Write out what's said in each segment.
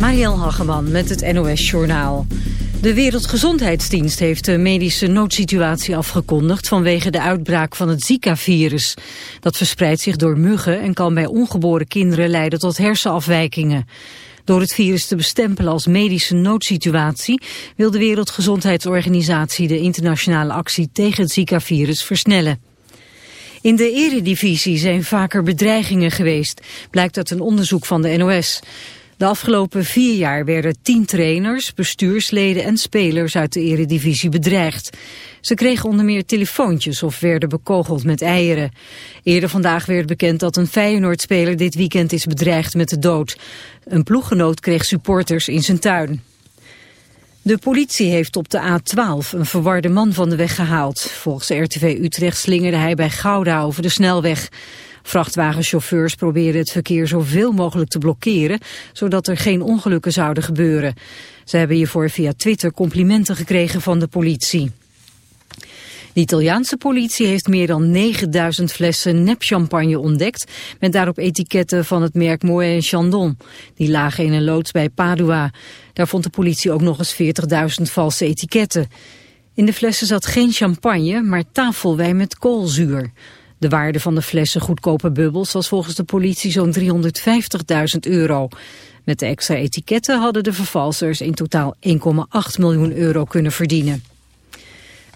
Marielle Hageman met het NOS Journaal. De Wereldgezondheidsdienst heeft de medische noodsituatie afgekondigd vanwege de uitbraak van het Zika-virus. Dat verspreidt zich door muggen en kan bij ongeboren kinderen leiden tot hersenafwijkingen. Door het virus te bestempelen als medische noodsituatie wil de Wereldgezondheidsorganisatie de internationale actie tegen het Zika-virus versnellen. In de eredivisie zijn vaker bedreigingen geweest, blijkt uit een onderzoek van de NOS. De afgelopen vier jaar werden tien trainers, bestuursleden en spelers uit de eredivisie bedreigd. Ze kregen onder meer telefoontjes of werden bekogeld met eieren. Eerder vandaag werd bekend dat een Feyenoord-speler dit weekend is bedreigd met de dood. Een ploeggenoot kreeg supporters in zijn tuin. De politie heeft op de A12 een verwarde man van de weg gehaald. Volgens RTV Utrecht slingerde hij bij Gouda over de snelweg. Vrachtwagenchauffeurs probeerden het verkeer zoveel mogelijk te blokkeren, zodat er geen ongelukken zouden gebeuren. Ze hebben hiervoor via Twitter complimenten gekregen van de politie. De Italiaanse politie heeft meer dan 9000 flessen nepchampagne ontdekt... met daarop etiketten van het merk Moët Chandon. Die lagen in een loods bij Padua. Daar vond de politie ook nog eens 40.000 valse etiketten. In de flessen zat geen champagne, maar tafelwijn met koolzuur. De waarde van de flessen goedkope bubbels was volgens de politie zo'n 350.000 euro. Met de extra etiketten hadden de vervalsers in totaal 1,8 miljoen euro kunnen verdienen.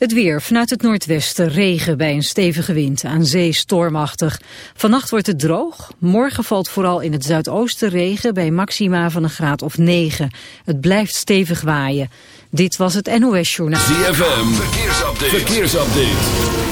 Het weer. Vanuit het noordwesten regen bij een stevige wind. Aan zee stormachtig. Vannacht wordt het droog. Morgen valt vooral in het zuidoosten regen bij maxima van een graad of 9. Het blijft stevig waaien. Dit was het NOS Journaal. ZFM. Verkeersupdate. Verkeersupdate.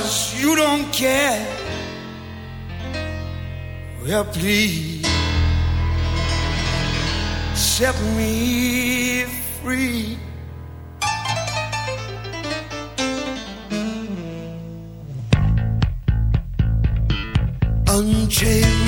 cause you don't care. Well, please set me free. Unchained.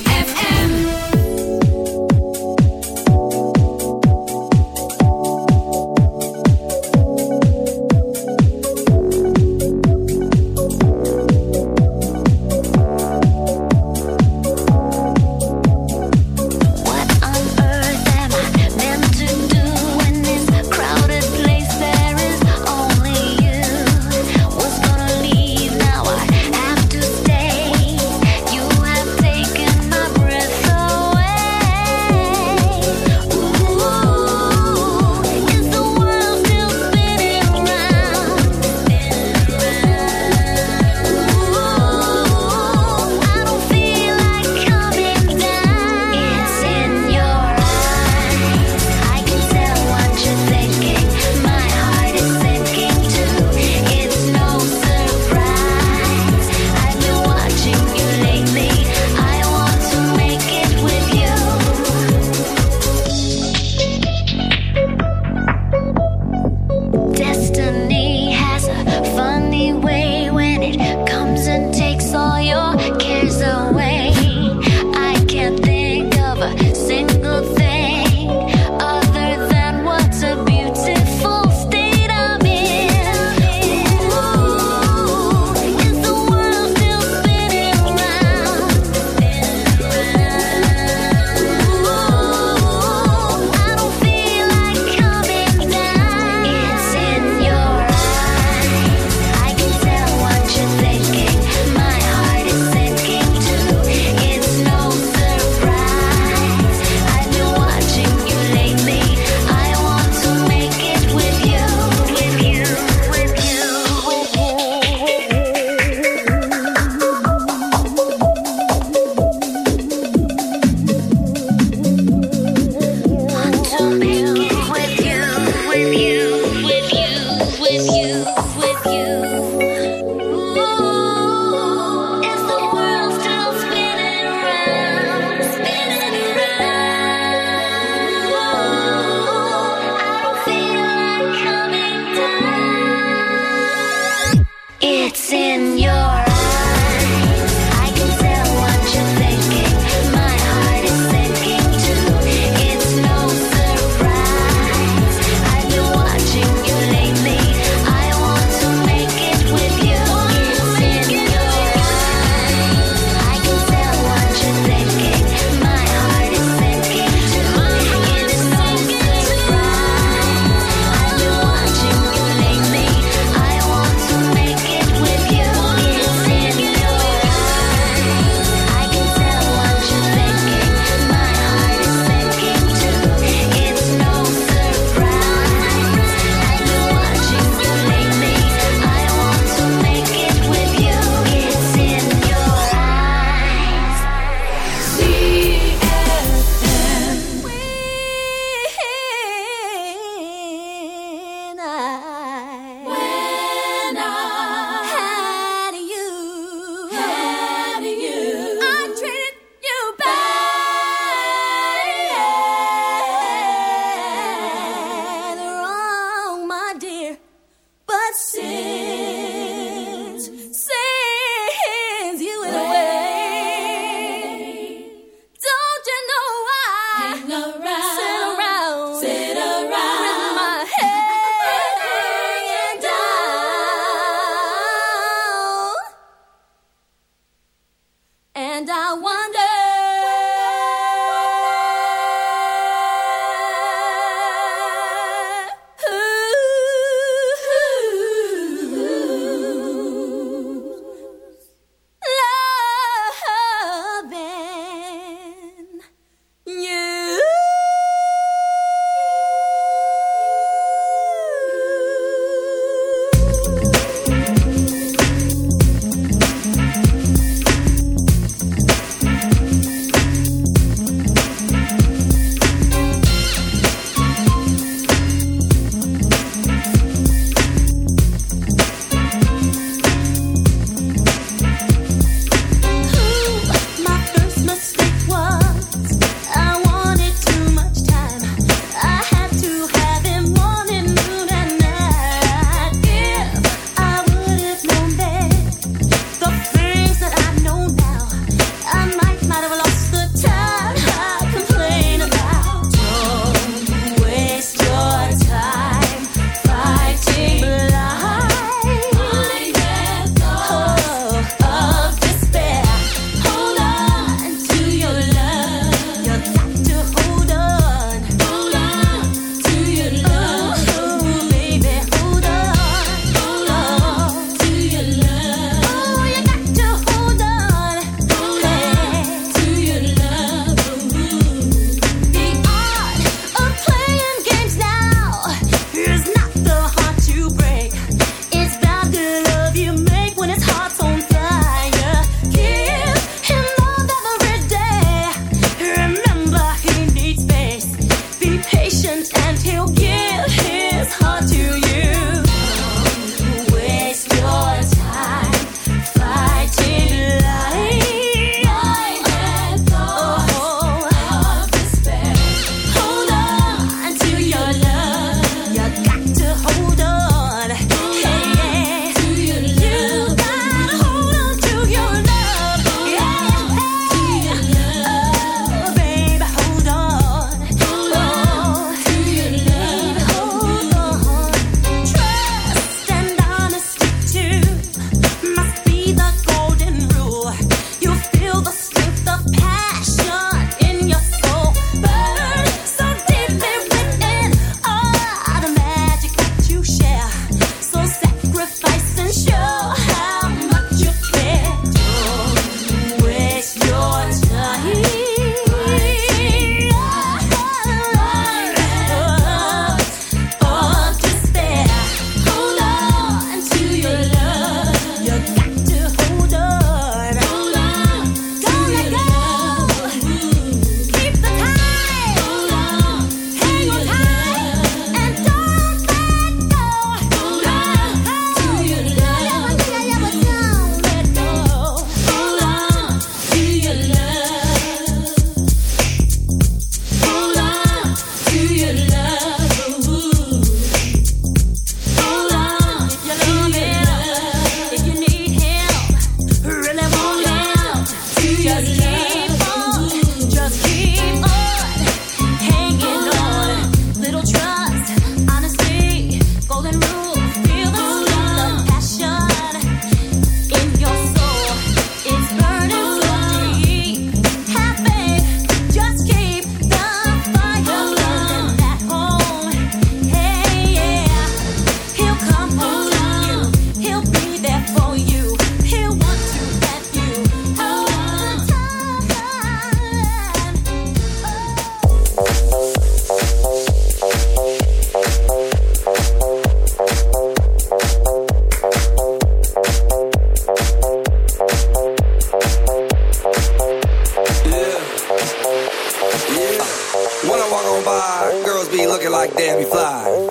on by. Girls be looking like Debbie Fly.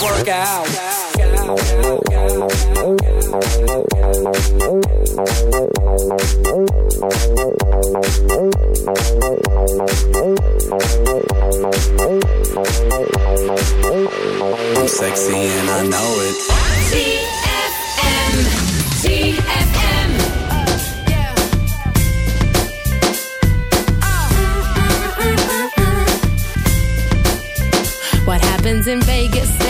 Work out. I'm sexy and I know it. ZFM. ZFM. What happens in Vegas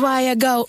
Why I go.